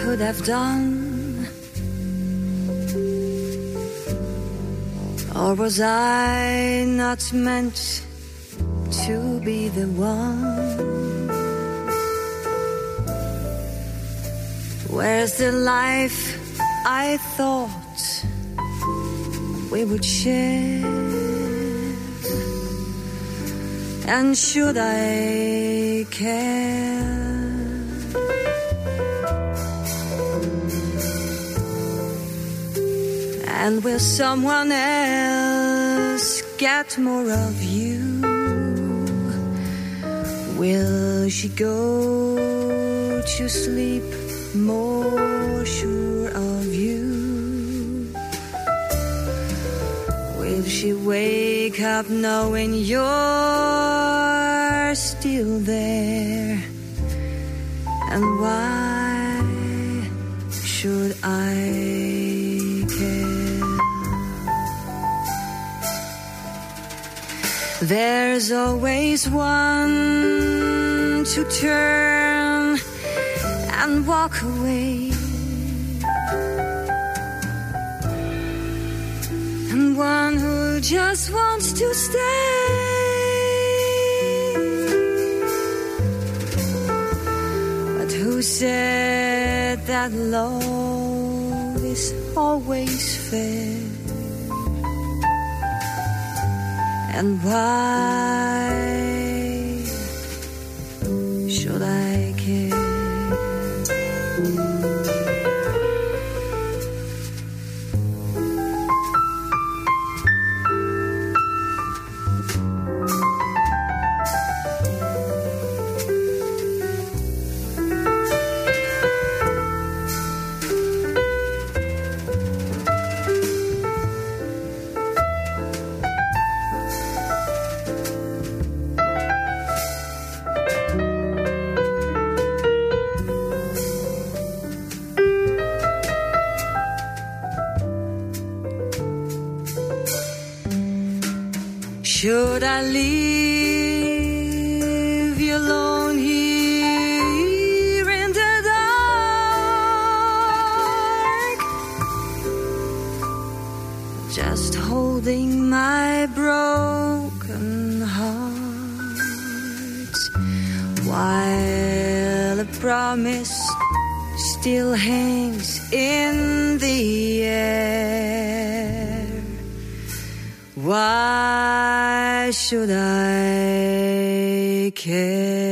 could have done? Or was I not meant to be the one? Where's the life I thought we would share? And should I care? And will someone else get more of you? Will she go to sleep more sure of you? Will she wake up knowing you're still there? There's always one to turn and walk away. And one who just wants to stay. But who said that love is always fair? And why leave you alone here in the dark? Just holding my broken heart while a promise still hangs in the air. Why should I care?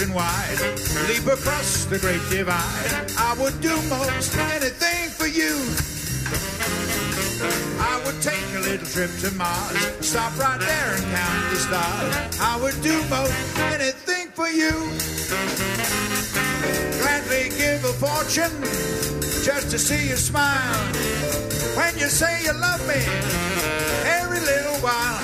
Ocean wide, leap across the great divide. I would do most anything for you. I would take a little trip to Mars, stop right there and count the stars. I would do most anything for you. Gladly give a fortune just to see you smile. When you say you love me, every little while.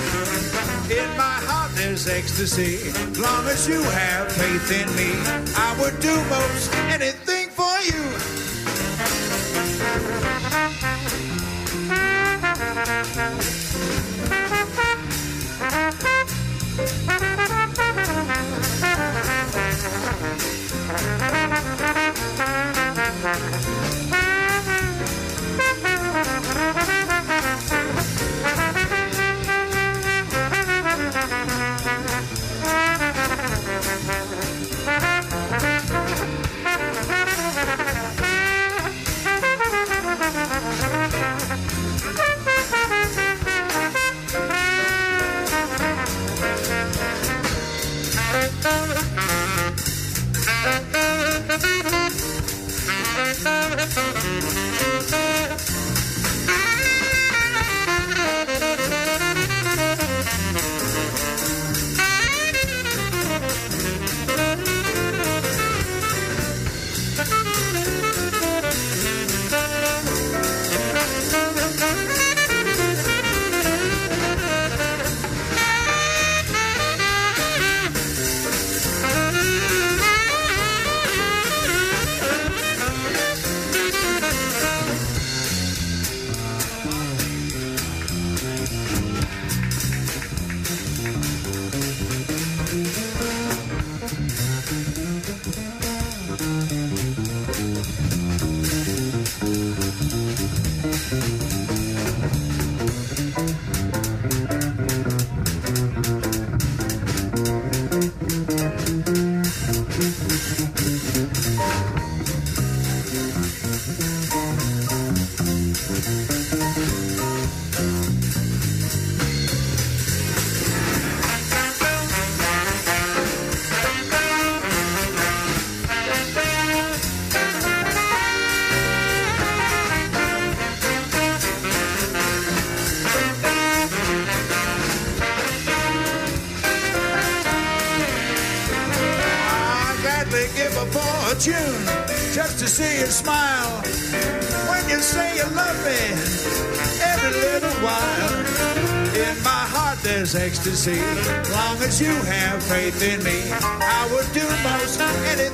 In my heart there's ecstasy. As long as you have faith in me, I would do most anything for you. There's ecstasy. Long as you have faith in me, I would do most anything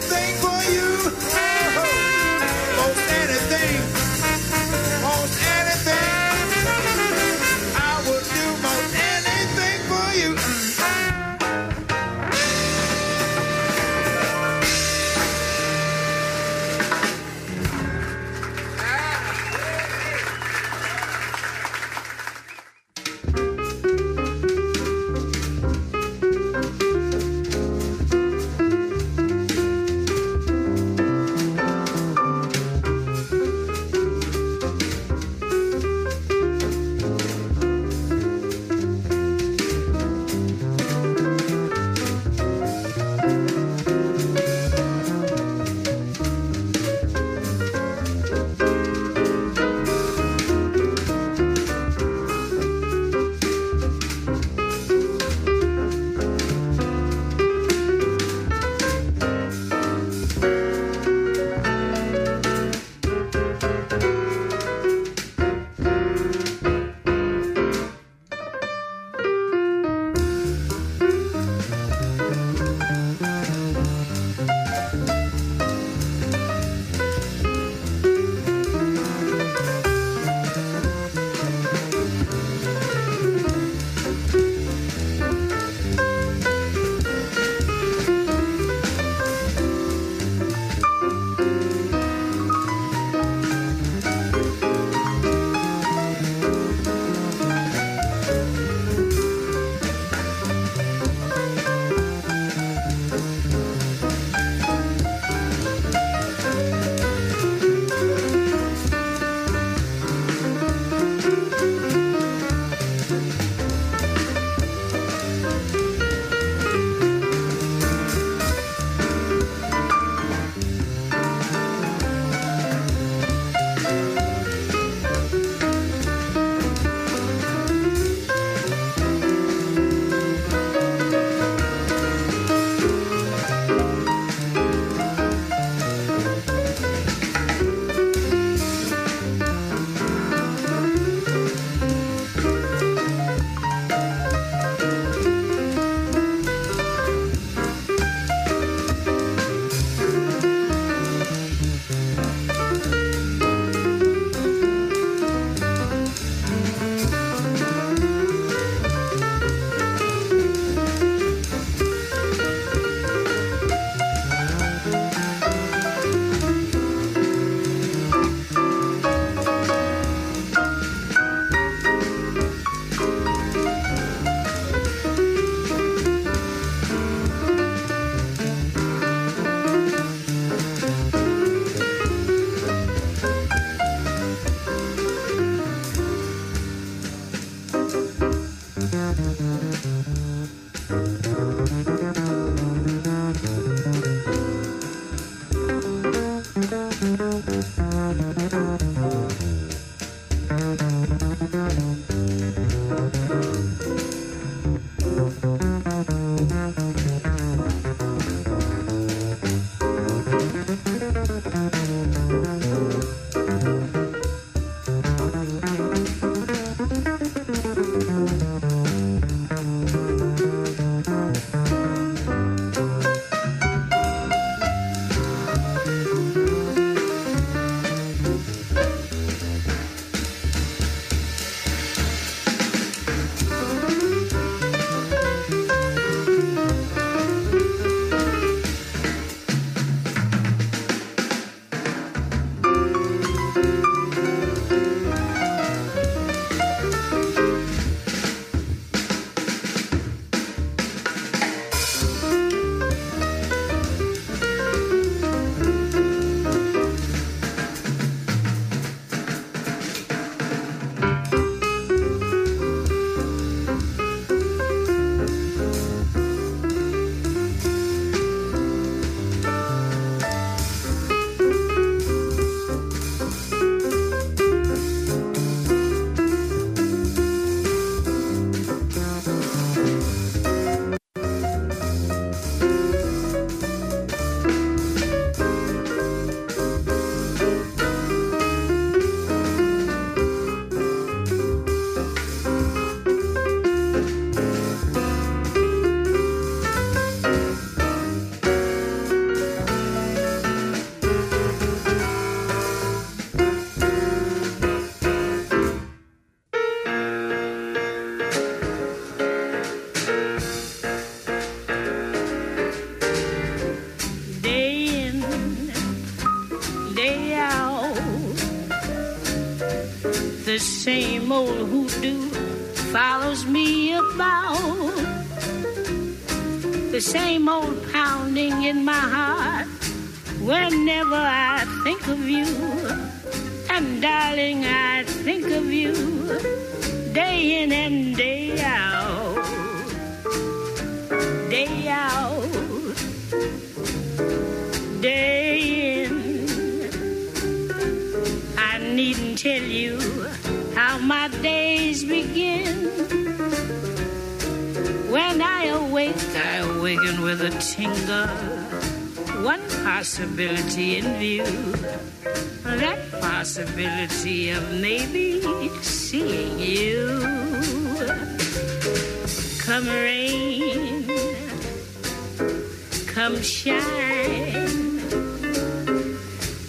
shine.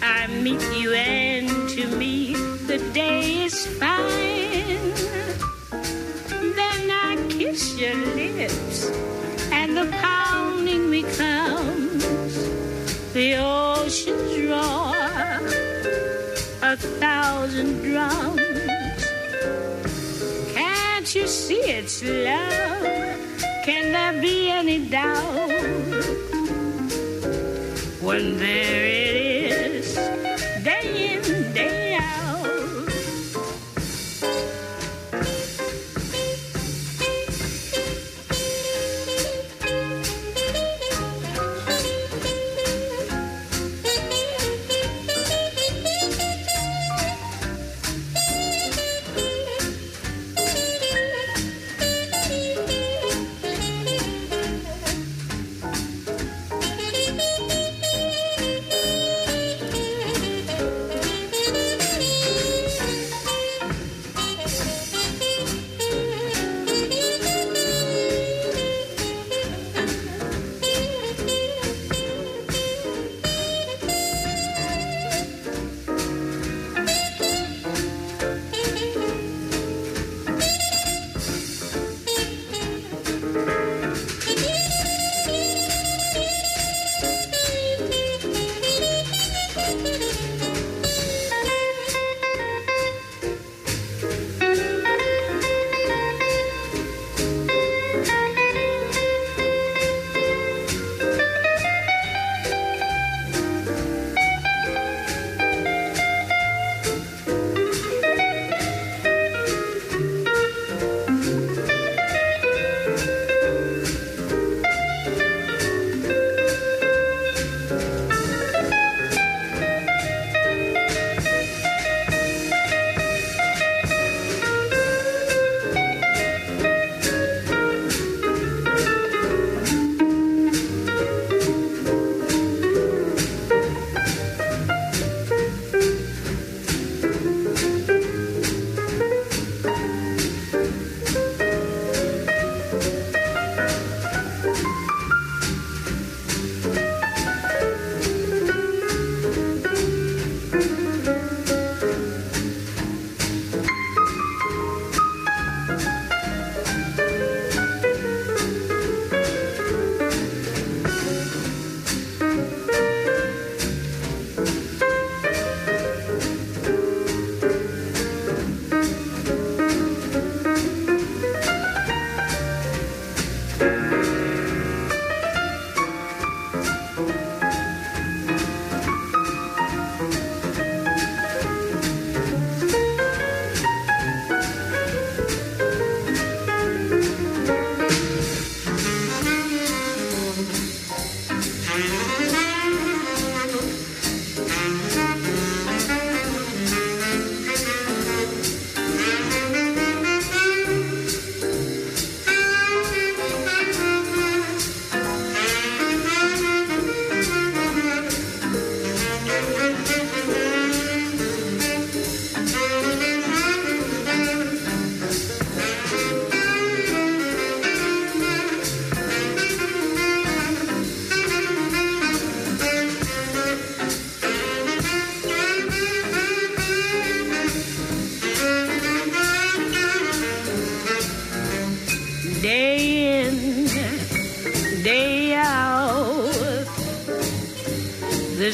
I meet you, and to me, the day is fine. Then I kiss your lips, and the pounding becomes the ocean's roar, a thousand drums. Can't you see it's love? Can there be any doubt? there.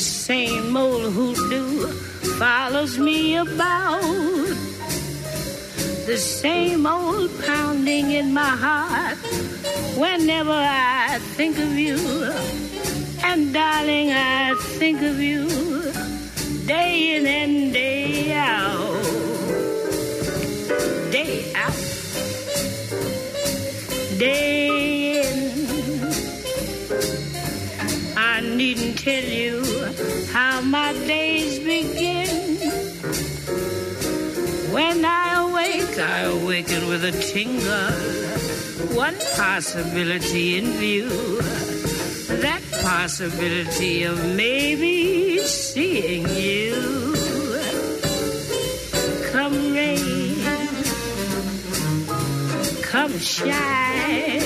same old hoodoo follows me about. The same old pounding in my heart whenever I think of you. And darling, I think of you day in and day with a tingle. One possibility in view. That possibility of maybe seeing you. Come rain, come shine.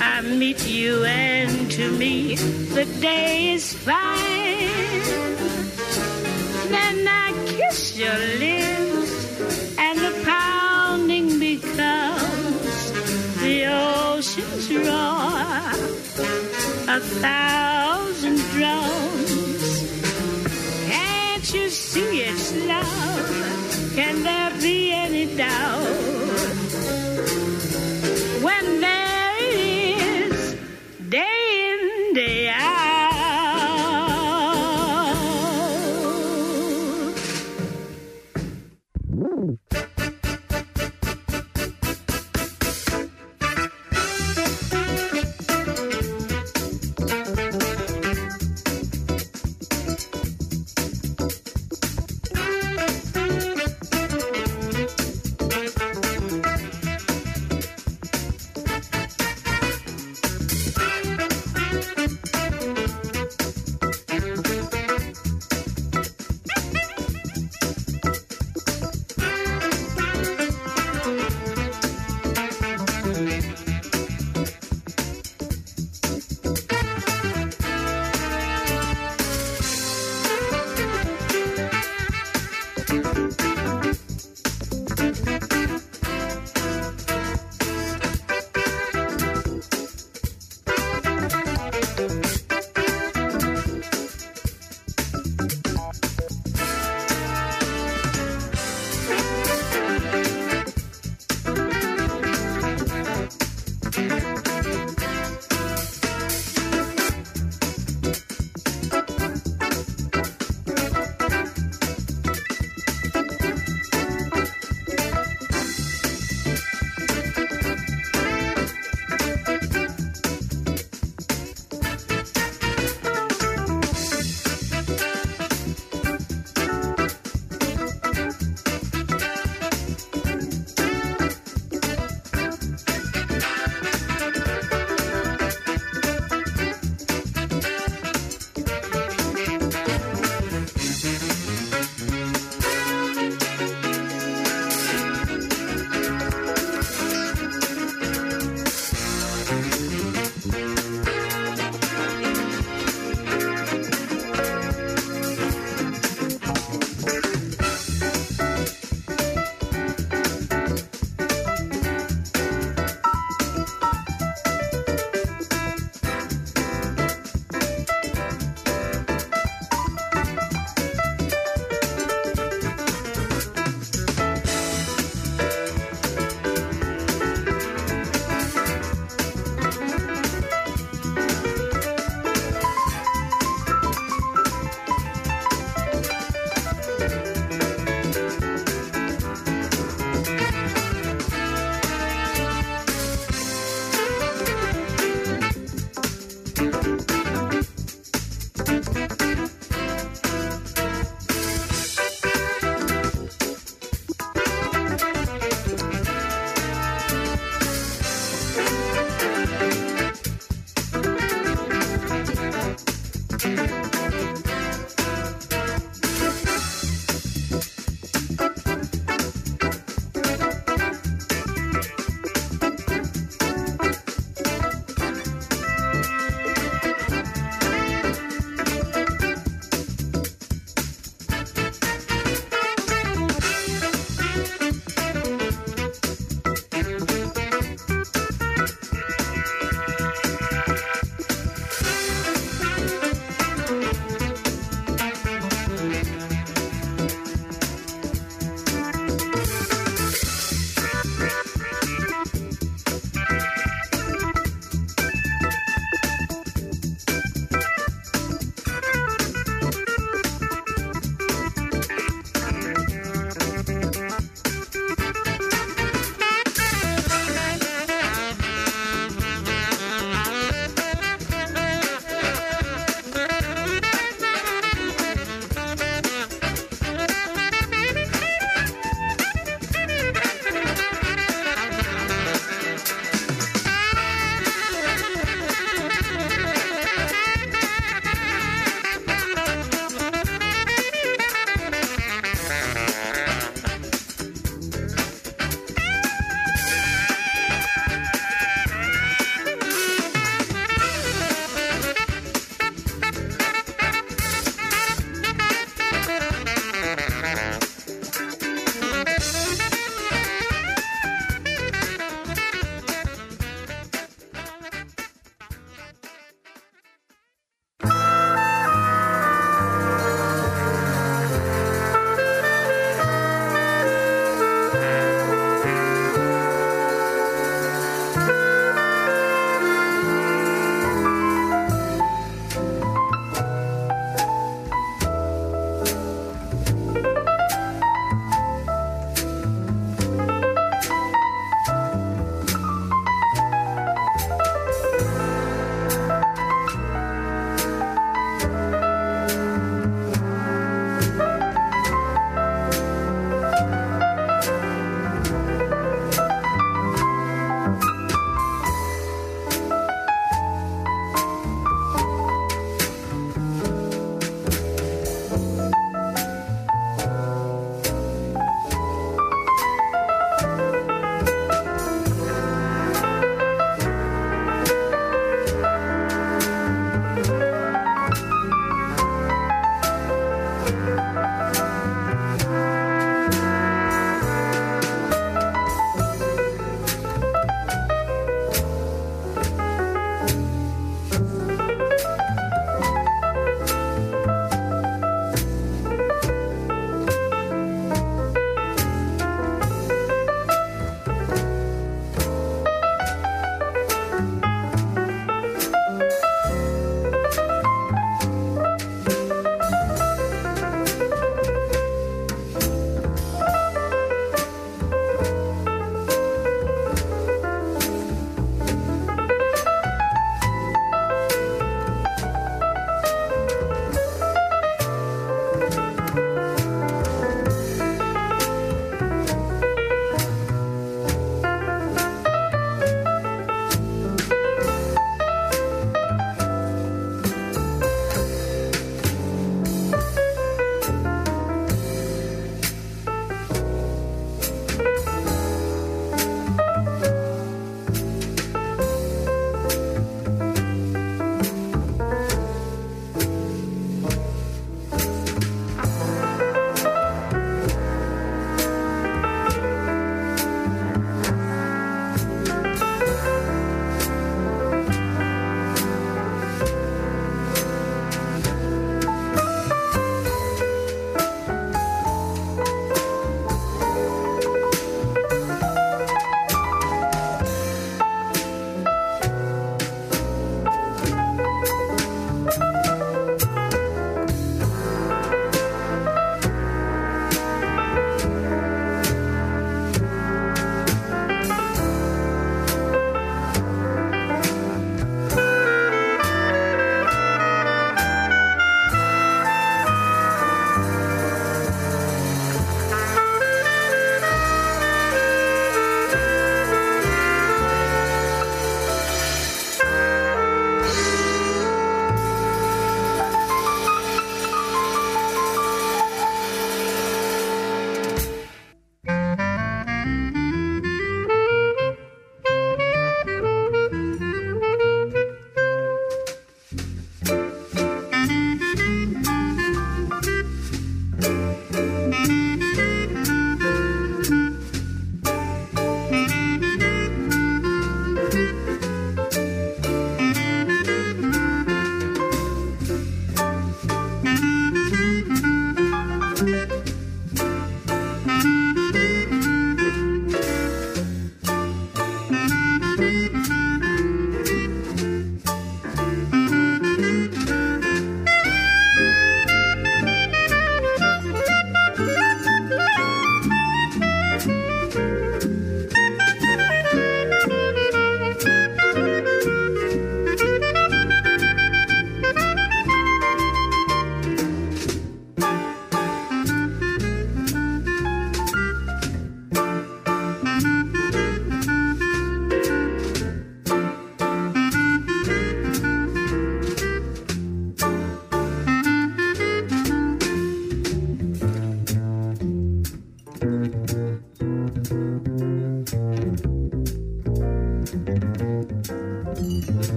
I meet you, and to me, the day is fine. Then I kiss your lips, a thousand drums. Can't you see it's love? Can there be any doubt? When there is day in, day out.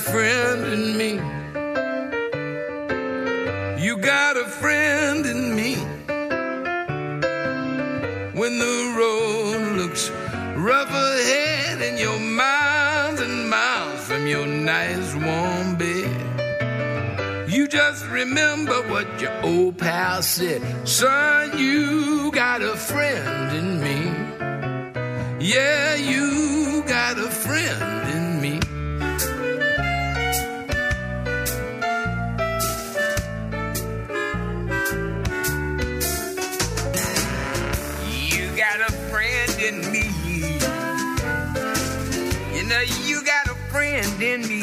Friend in me. You got a friend in me. When the road looks rough ahead and you're miles and miles from your nice warm bed. You just remember what your old pal said. Son, you got a friend in me. Yeah, you a friend in me.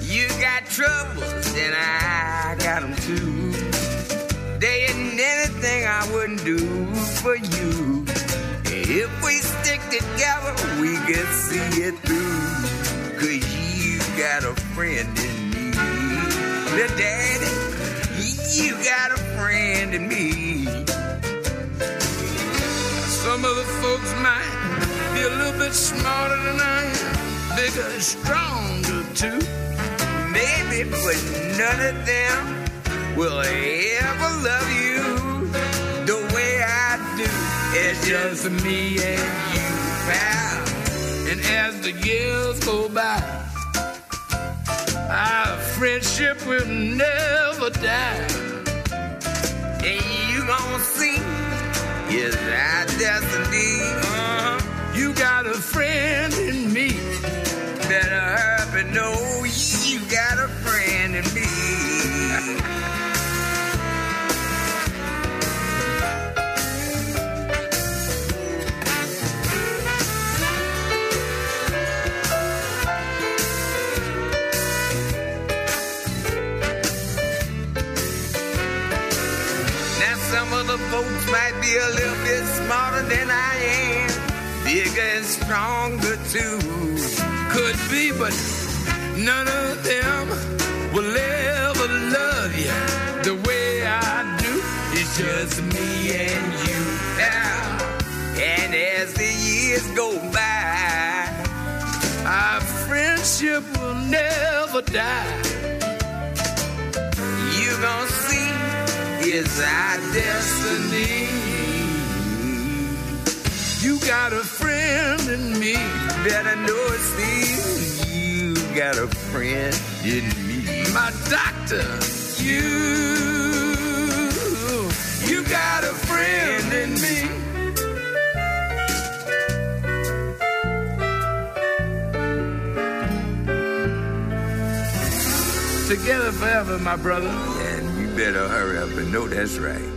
You got troubles, and I got them too. There ain't anything I wouldn't do for you. If we stick together, we can see it through. Cause you got a friend in me. The daddy, you got a friend in me. Some of the folks might be a little bit smarter than I am, bigger and stronger too. Maybe, but none of them will ever love you the way I do. It's just me and you, pal. And as the years go by, our friendship will never die. And you gon' see is our destiny. Uh-huh. You got a friend in me. Better hurry, know you got a friend in me. Now some of the folks might be a little bit smarter than I and stronger too. Could be, but none of them will ever love you the way I do. It's just me and you. And as the years go by, our friendship will never die. You gonna see is our destiny. You got a friend in me. Better know it, Steve. You got a friend in me. My doctor, you, you got a friend in me. Together forever, my brother. And you better hurry up and know that's right.